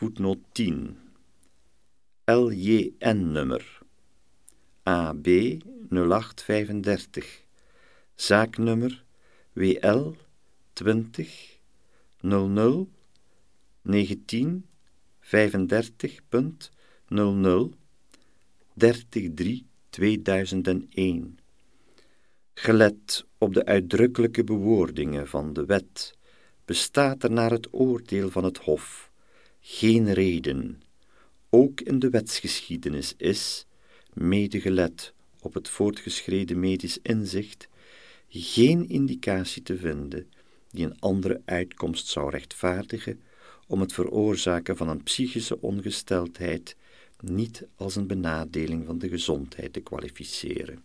Voetnoot 10. LJN-nummer AB 0835. Zaaknummer WL 20 00 19 35.00 30 2001. Gelet op de uitdrukkelijke bewoordingen van de wet bestaat er naar het oordeel van het Hof geen reden, ook in de wetsgeschiedenis is, medegelet op het voortgeschreden medisch inzicht, geen indicatie te vinden die een andere uitkomst zou rechtvaardigen om het veroorzaken van een psychische ongesteldheid niet als een benadeling van de gezondheid te kwalificeren.